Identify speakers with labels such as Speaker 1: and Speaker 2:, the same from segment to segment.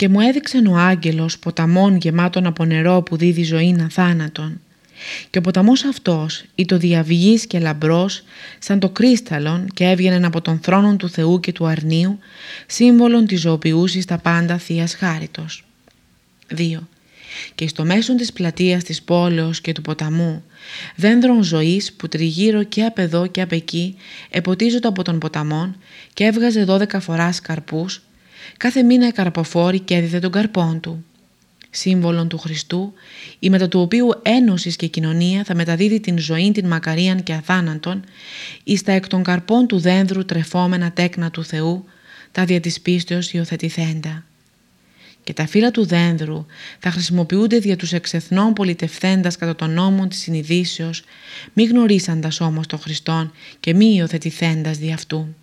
Speaker 1: και μου έδειξε ο άγγελος ποταμόν γεμάτον από νερό που δίδει ζωή αθάνατον και ο ποταμός αυτός το διαβηγής και λαμπρός σαν το κρίσταλον και έβγαινε από τον θρόνο του Θεού και του Αρνίου σύμβολον της ζωοποιούσης τα πάντα Θείας Χάριτος. 2. Και στο μέσον της πλατείας της πόλεως και του ποταμού δένδρον ζωής που τριγύρω και απ' εδώ και απ' εκεί εποτίζονται από τον ποταμόν και έβγαζε δώδεκα φοράς καρπούς κάθε μήνα η καρποφόρη και έδιδε τον καρπόν του σύμβολον του Χριστού, η μετά του οποίου ένωσης και κοινωνία θα μεταδίδει την ζωή την μακαρίαν και αθάνατον, εις τα εκ των καρπών του δένδρου τρεφόμενα τέκνα του Θεού, τα δια της πίστεως υιοθετηθέντα. Και τα φύλλα του δένδρου θα χρησιμοποιούνται δια τους εξεθνών πολιτευθέντας κατά τον νόμο της συνειδήσεως, μη γνωρίσαντας όμως τον Χριστόν και μη υιοθετηθέντας δι' αυτού.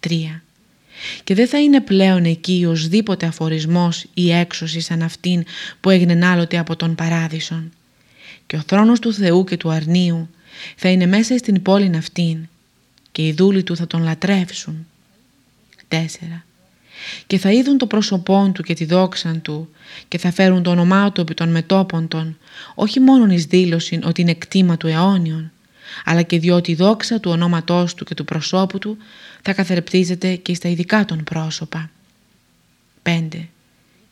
Speaker 1: 3 και δεν θα είναι πλέον εκεί οσδήποτε αφορισμός ή έξωση σαν αυτήν που έγινε άλλοτε από τον Παράδεισον. Και ο θρόνος του Θεού και του Αρνίου θα είναι μέσα στην πόλη αυτήν και οι δούλοι του θα τον λατρεύσουν. 4. Και θα είδουν το πρόσωπό του και τη δόξα του και θα φέρουν το όνομά του επί των μετόπων των, όχι μόνον εις δήλωση ότι είναι κτήμα του αιώνιον, αλλά και διότι η δόξα του ονόματός του και του προσώπου του θα καθρεπτίζεται και στα ειδικά των πρόσωπα. 5.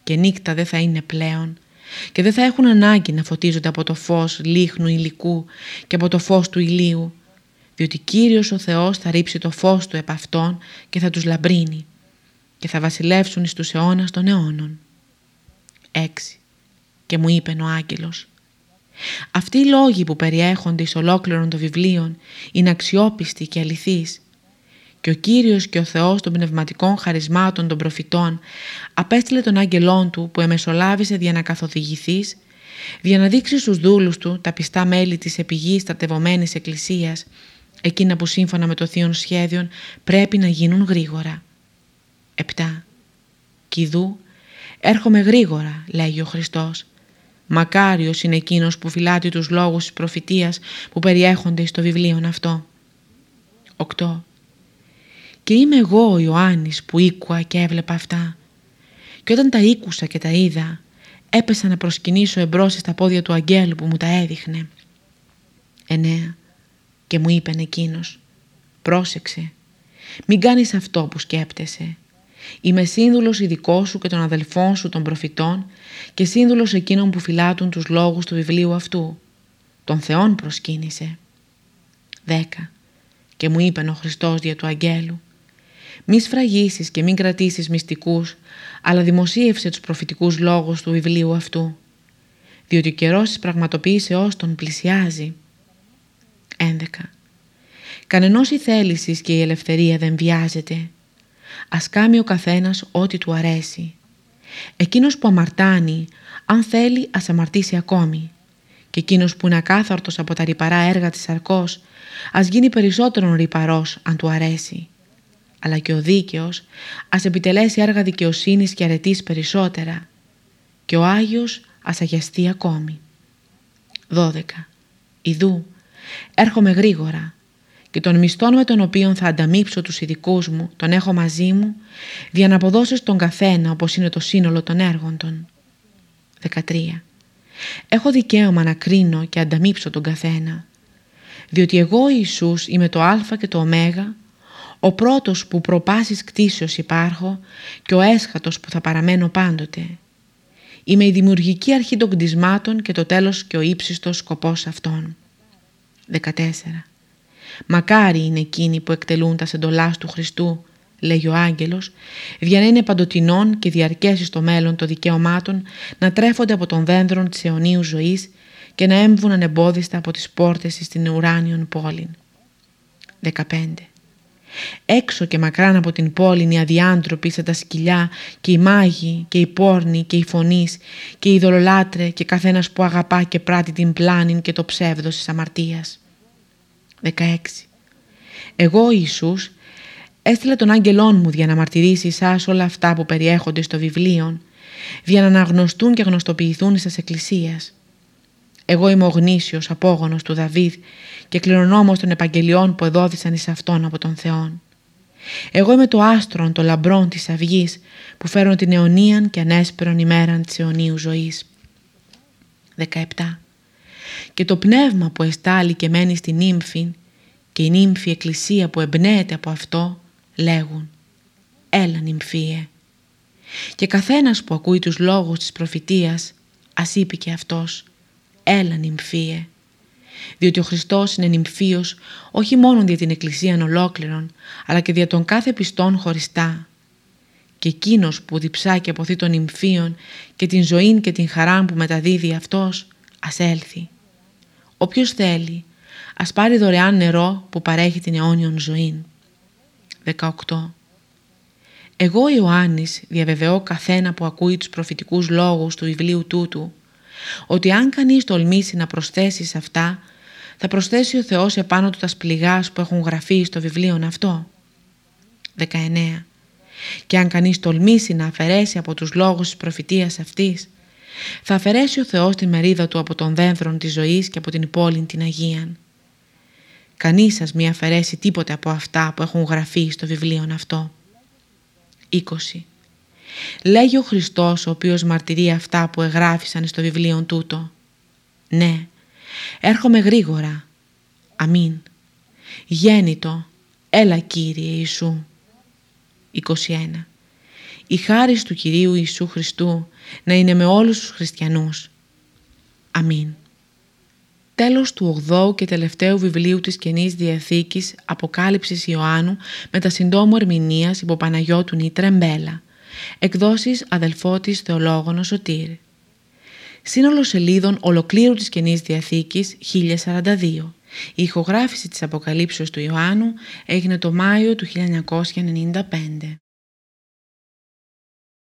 Speaker 1: Και νύχτα δεν θα είναι πλέον και δεν θα έχουν ανάγκη να φωτίζονται από το φως λίχνου υλικού και από το φως του ηλίου, διότι Κύριος ο Θεός θα ρίψει το φως του επ' αυτών και θα τους λαμπρύνει και θα βασιλεύσουν εις τους αιώνας των αιώνων. 6. Και μου είπε ο άγγελος αυτοί οι λόγοι που περιέχονται εις ολόκληρων των βιβλίων είναι αξιόπιστοι και αληθείς και ο Κύριος και ο Θεός των πνευματικών χαρισμάτων των προφητών απέστειλε τον άγγελόν του που εμεσολάβησε για να καθοδηγηθείς, για να δείξει στους δούλους του τα πιστά μέλη της επιγής στρατευωμένης εκκλησίας, εκείνα που σύμφωνα με το θείο σχέδιο πρέπει να γίνουν γρήγορα. 7. Κιδού, έρχομαι γρήγορα, λέγει ο Χριστός. Μακάριος είναι εκείνος που φυλάτει τους λόγους της προφητείας που περιέχονται στο βιβλίο αυτό. 8. Και είμαι εγώ ο Ιωάννης που ήκουα και έβλεπα αυτά. Και όταν τα ήκουσα και τα είδα, έπεσα να προσκυνήσω εμπρός στα πόδια του αγγέλου που μου τα έδειχνε. Εννέα. Και μου είπεν εκείνος, πρόσεξε, μην κάνεις αυτό που σκέπτεσαι. Είμαι σύνδουλος ειδικό σου και των αδελφών σου των προφητών και σύνδουλος εκείνων που φυλάτουν τους λόγους του βιβλίου αυτού. Τον Θεόν προσκύνησε. 10. Και μου είπεν ο Χριστός δια του αγγέλου μη σφραγίσεις και μην κρατήσεις μυστικούς, αλλά δημοσίευσε τους προφητικούς λόγους του βιβλίου αυτού, διότι ο καιρός της πραγματοποίησεώς τον πλησιάζει. 11. Κανενός η θέλησης και η ελευθερία δεν βιάζεται. Ας κάνει ο καθένας ό,τι του αρέσει. Εκείνος που αμαρτάνει, αν θέλει ας αμαρτήσει ακόμη. Και εκείνος που είναι ακάθαρτος από τα ρηπαρά έργα της αρκός, ας γίνει περισσότερον ρηπαρός αν του αρέσει αλλά και ο δίκαιος ας επιτελέσει έργα δικαιοσύνης και αρετής περισσότερα και ο Άγιος ας αγιαστεί ακόμη. 12. Ιδού, έρχομαι γρήγορα και τον μισθόν με τον οποίο θα ανταμείψω τους ειδικούς μου, τον έχω μαζί μου, για να αποδώσω στον καθένα όπως είναι το σύνολο των έργων των. 13. Έχω δικαίωμα να κρίνω και ανταμείψω τον καθένα, διότι εγώ Ιησούς είμαι το α και το ω ο πρώτος που προπάσεις κτίσεως υπάρχω και ο έσχατος που θα παραμένω πάντοτε. Είμαι η δημιουργική αρχή των κτισμάτων και το τέλος και ο ύψιστος σκοπός αυτών. 14. Μακάρι είναι εκείνοι που εκτελούν τα σεντολάς του Χριστού, λέγει ο άγγελος, για να είναι παντοτινών και διαρκέσεις στο μέλλον των δικαιωμάτων να τρέφονται από τον δένδρον της αιωνίου ζωής και να έμβουν ανεμπόδιστα από τις πόρτες στην ουράνιον πόλην. 15. Έξω και μακράν από την πόλη οι αδιάντροποι σαν τα σκυλιά και οι μάγοι και οι πόρνοι και οι φωνείς και οι δολολάτρε και καθένας που αγαπά και πράττει την πλάνη και το ψεύδος της αμαρτίας. 16. Εγώ Ιησούς έστειλα τον άγγελόν μου για να μαρτυρήσει εσάς όλα αυτά που περιέχονται στο βιβλίο για να αναγνωστούν και γνωστοποιηθούν στις εκκλησίας. Εγώ είμαι ο γνήσιος απόγονος του Δαβίδ και κληρονόμος των επαγγελιών που εδόθησαν εις αυτόν από τον Θεόν. Εγώ είμαι το άστρον, το λαμπρόν της αυγής που φέρνω την αιωνίαν και ανέσπερον ημέραν της αιωνίου ζωής. 17. Και το πνεύμα που εστάλει και μένει στην ύμφη και η νύμφη εκκλησία που εμπνέεται από αυτό λέγουν «Έλα νυμφίε». Και καθένας που ακούει τους λόγους της προφητείας ας είπε και αυτός «Έλα νυμφίε» διότι ο Χριστός είναι νυμφίος όχι μόνο για την Εκκλησία ολόκληρον, αλλά και για τον κάθε πιστόν χωριστά. Και εκείνος που διψά και αποθεί των νυμφίων και την ζωή και την χαρά που μεταδίδει αυτός, ας έλθει. Όποιος θέλει, ας πάρει δωρεάν νερό που παρέχει την αιώνιον ζωή. 18. Εγώ Ιωάννης διαβεβαιώ καθένα που ακούει τους προφητικούς λόγους του βιβλίου τούτου ότι αν κανείς τολμήσει να προσθέσει σε αυτά θα προσθέσει ο Θεός επάνω του τα σπληγάς που έχουν γραφεί στο βιβλίο αυτό. 19. Και αν κανείς τολμήσει να αφαιρέσει από τους λόγους της προφητείας αυτής, θα αφαιρέσει ο Θεός τη μερίδα του από τον δένδρον της ζωής και από την πόλη την Αγίαν. Κανείς σας μη αφαιρέσει τίποτε από αυτά που έχουν γραφεί στο βιβλίο αυτό. 20. Λέγει ο Χριστός ο οποίος μαρτυρεί αυτά που εγγράφησαν στο βιβλίο τούτο. Ναι, Έρχομαι γρήγορα. Αμήν. Γέννητο. Έλα Κύριε Ιησού. 21. Η χάρις του Κυρίου Ιησού Χριστού να είναι με όλους τους χριστιανούς. Αμήν. Τέλος του 8ου και τελευταίου βιβλίου της Καινής Διαθήκης Αποκάλυψης Ιωάννου με τα συντόμου ερμηνείας υπό Παναγιώτου Νίτρα Μπέλα. Εκδόσεις αδελφότης Θεολόγων Σωτήρ. Σύνολο σελίδων ολοκλήρου της Καινής Διαθήκης 1042. Η ηχογράφηση της Αποκαλύψεως του Ιωάννου έγινε το Μάιο του 1995.